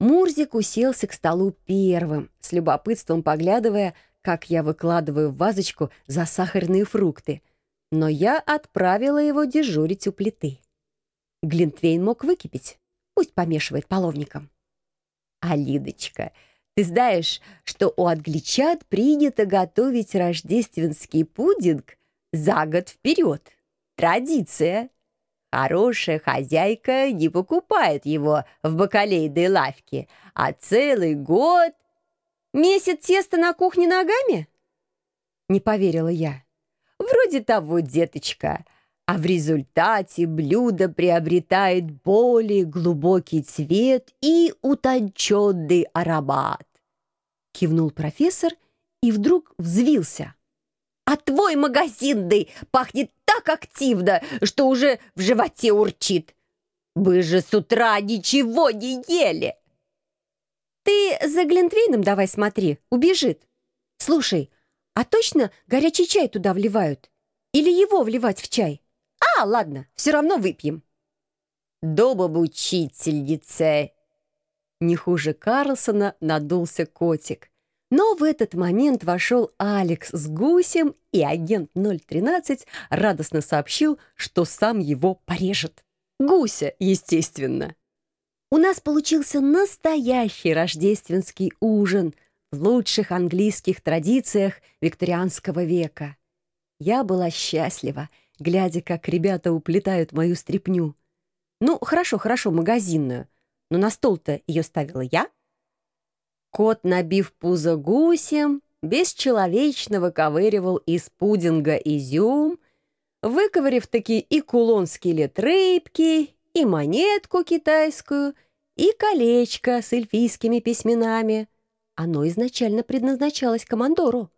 Мурзик уселся к столу первым, с любопытством поглядывая, как я выкладываю в вазочку засахаренные фрукты. Но я отправила его дежурить у плиты. Глинтвейн мог выкипеть. Пусть помешивает половником. А Лидочка, ты знаешь, что у англичан принято готовить рождественский пудинг за год вперед. Традиция. Хорошая хозяйка не покупает его в бакалейной лавке, а целый год... Месяц теста на кухне ногами? Не поверила я. Вроде того, деточка. А в результате блюдо приобретает более глубокий цвет и утонченный аромат. Кивнул профессор и вдруг взвился. А твой магазинный пахнет активно, что уже в животе урчит. Вы же с утра ничего не ели. Ты за Глинтвейном давай смотри, убежит. Слушай, а точно горячий чай туда вливают? Или его вливать в чай? А, ладно, все равно выпьем. Дома бы учительница. Не хуже Карлсона надулся котик. Но в этот момент вошел Алекс с гусем, и агент 013 радостно сообщил, что сам его порежет. Гуся, естественно. У нас получился настоящий рождественский ужин в лучших английских традициях викторианского века. Я была счастлива, глядя, как ребята уплетают мою стряпню. Ну, хорошо, хорошо, магазинную, но на стол-то ее ставила я. Кот, набив пузо гусем, бесчеловечно выковыривал из пудинга изюм, выковырив таки и кулон скелет рыбки, и монетку китайскую, и колечко с эльфийскими письменами. Оно изначально предназначалось командору.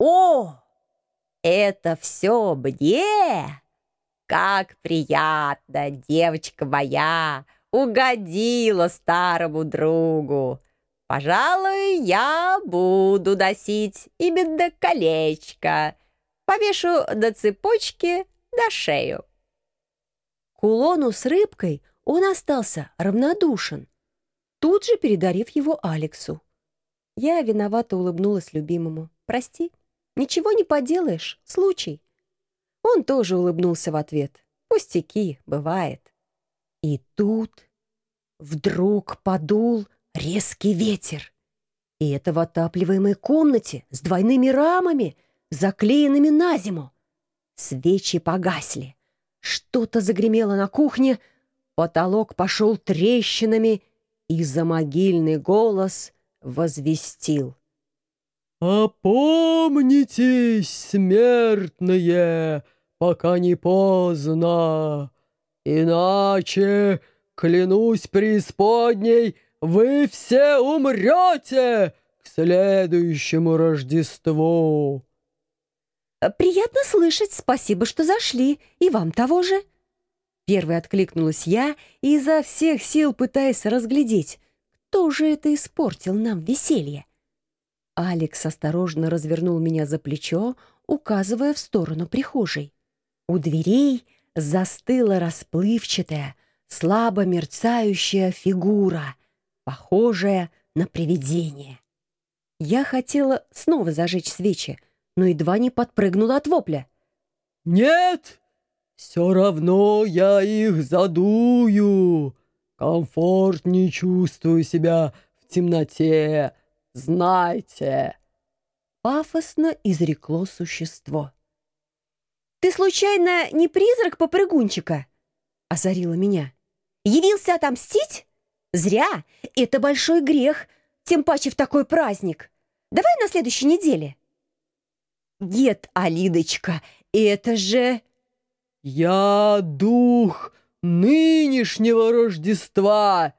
«О, это все мне! Как приятно, девочка моя, угодила старому другу!» Пожалуй, я буду носить именно колечко. Повешу на цепочке на шею. Кулону с рыбкой он остался равнодушен, тут же передарив его Алексу. Я виновато улыбнулась любимому. «Прости, ничего не поделаешь, случай». Он тоже улыбнулся в ответ. «Пустяки, бывает». И тут вдруг подул резкий ветер. И это в отапливаемой комнате с двойными рамами, заклеенными на зиму. Свечи погасли. Что-то загремело на кухне, потолок пошел трещинами, и за могильный голос возвестил. «Опомнитесь, смертные, пока не поздно, иначе, клянусь преисподней, — вы все умрете к следующему Рождеству!» «Приятно слышать, спасибо, что зашли, и вам того же!» Первой откликнулась я, изо всех сил пытаясь разглядеть, кто же это испортил нам веселье. Алекс осторожно развернул меня за плечо, указывая в сторону прихожей. У дверей застыла расплывчатая, слабо мерцающая фигура — похожая на привидение. Я хотела снова зажечь свечи, но едва не подпрыгнула от вопля. «Нет, все равно я их задую. Комфорт не чувствую себя в темноте, знайте». Пафосно изрекло существо. «Ты, случайно, не призрак-попрыгунчика?» — озарила меня. «Явился отомстить?» Зря. Это большой грех, тем паче в такой праздник. Давай на следующей неделе. Нет, Алидочка, это же... Я дух нынешнего Рождества.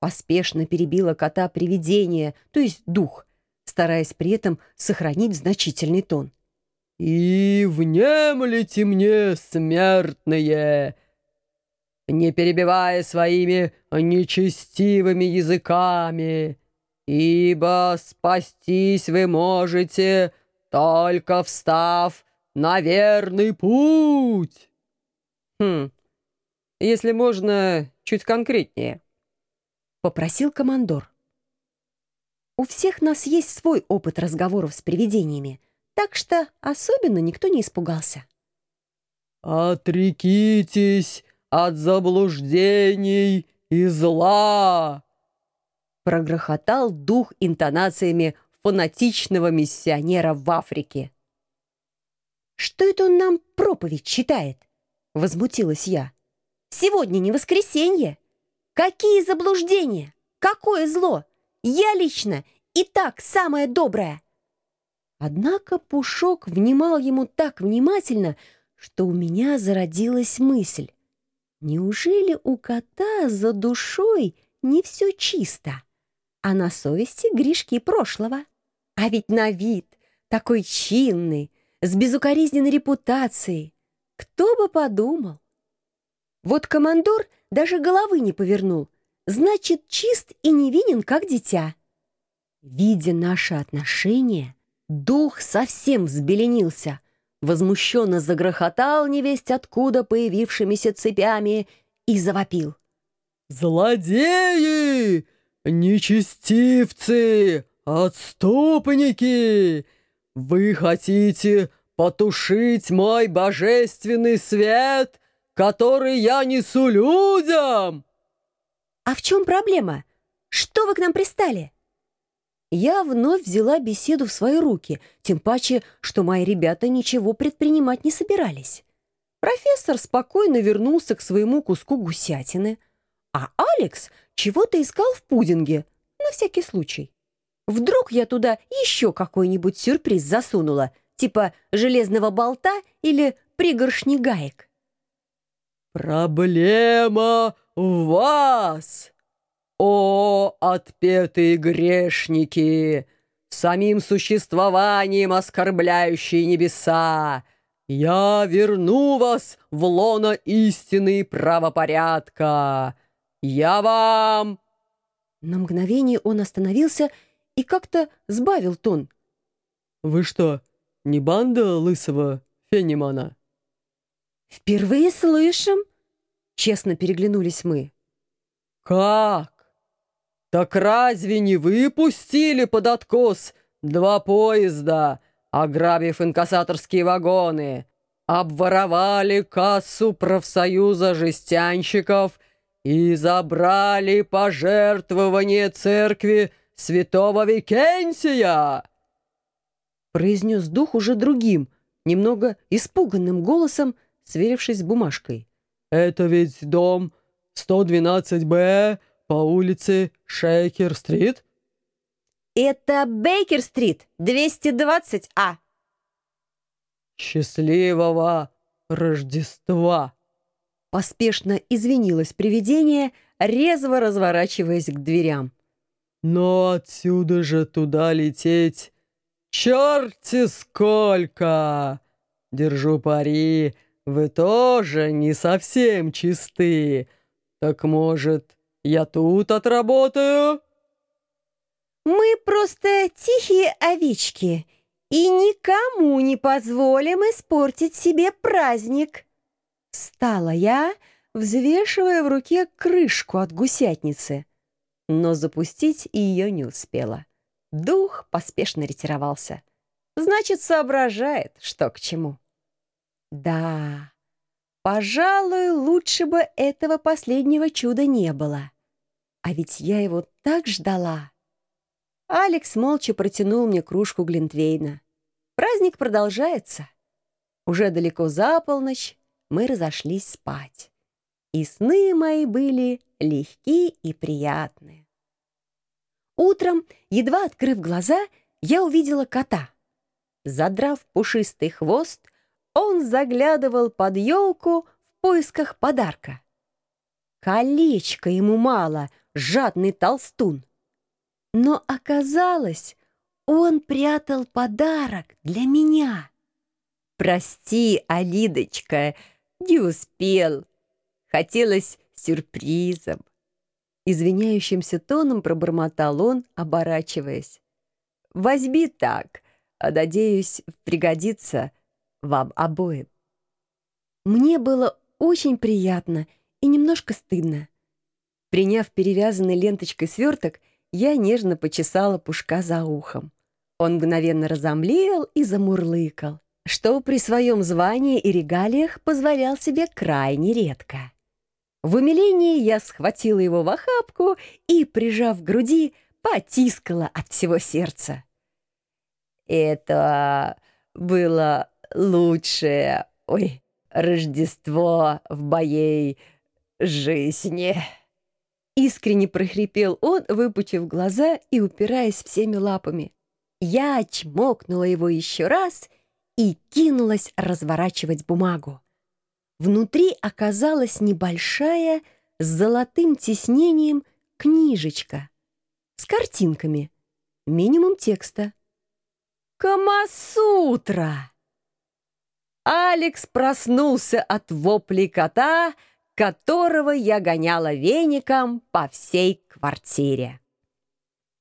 Поспешно перебила кота привидение, то есть дух, стараясь при этом сохранить значительный тон. «И внемлите мне, смертные, не перебивая своими нечестивыми языками, ибо спастись вы можете, только встав на верный путь. Хм, если можно, чуть конкретнее. попросил командор. У всех нас есть свой опыт разговоров с привидениями, так что особенно никто не испугался. «Отрекитесь от заблуждений и зла!» Прогрохотал дух интонациями фанатичного миссионера в Африке. «Что это он нам проповедь читает?» — возмутилась я. «Сегодня не воскресенье. Какие заблуждения? Какое зло? Я лично и так самое доброе!» Однако Пушок внимал ему так внимательно, что у меня зародилась мысль. Неужели у кота за душой не все чисто, а на совести грешки прошлого? А ведь на вид такой чинный, с безукоризненной репутацией. Кто бы подумал? Вот командор даже головы не повернул. Значит, чист и невинен, как дитя. Видя наши отношения, дух совсем взбеленился — возмущенно загрохотал невесть откуда появившимися цепями и завопил. «Злодеи! Нечестивцы! Отступники! Вы хотите потушить мой божественный свет, который я несу людям?» «А в чем проблема? Что вы к нам пристали?» Я вновь взяла беседу в свои руки, тем паче, что мои ребята ничего предпринимать не собирались. Профессор спокойно вернулся к своему куску гусятины, а Алекс чего-то искал в пудинге, на всякий случай. Вдруг я туда еще какой-нибудь сюрприз засунула, типа железного болта или пригоршни гаек. «Проблема в вас!» «О, отпетые грешники, самим существованием оскорбляющие небеса! Я верну вас в лоно истины и правопорядка! Я вам...» На мгновение он остановился и как-то сбавил тон. «Вы что, не банда лысого Фенимана?» «Впервые слышим?» Честно переглянулись мы. «Как? «Так разве не вы пустили под откос два поезда, ограбив инкассаторские вагоны, обворовали кассу профсоюза жестянщиков и забрали пожертвование церкви святого Викентия?» произнес дух уже другим, немного испуганным голосом, сверившись с бумажкой. «Это ведь дом 112-Б, по улице Шейкер-стрит?» «Это Бейкер-стрит, 220А». «Счастливого Рождества!» Поспешно извинилось привидение, резво разворачиваясь к дверям. «Но отсюда же туда лететь черти сколько! Держу пари, вы тоже не совсем чисты. Так, может, я тут отработаю». «Мы просто тихие овечки и никому не позволим испортить себе праздник». Стала я, взвешивая в руке крышку от гусятницы, но запустить ее не успела. Дух поспешно ретировался. Значит, соображает, что к чему. Да, пожалуй, лучше бы этого последнего чуда не было. А ведь я его так ждала. Алекс молча протянул мне кружку Глинтвейна. Праздник продолжается. Уже далеко за полночь мы разошлись спать. И сны мои были легкие и приятные. Утром, едва открыв глаза, я увидела кота. Задрав пушистый хвост, он заглядывал под елку в поисках подарка. Колечко ему мало — жадный толстун. Но оказалось, он прятал подарок для меня. Прости, Алидочка, не успел. Хотелось сюрпризом. Извиняющимся тоном пробормотал он, оборачиваясь. «Возьми так, а, надеюсь, пригодится вам обоим». Мне было очень приятно и немножко стыдно. Приняв перевязанный ленточкой сверток, я нежно почесала пушка за ухом. Он мгновенно разомлел и замурлыкал, что при своем звании и регалиях позволял себе крайне редко. В умилении я схватила его в охапку и, прижав к груди, потискала от всего сердца. «Это было лучшее, ой, Рождество в моей жизни!» Искренне прохрипел он, выпучив глаза и упираясь всеми лапами. Я чмокнула его еще раз и кинулась разворачивать бумагу. Внутри оказалась небольшая с золотым тиснением книжечка с картинками, минимум текста. Камасутра! Алекс проснулся от воплей кота, которого я гоняла веником по всей квартире.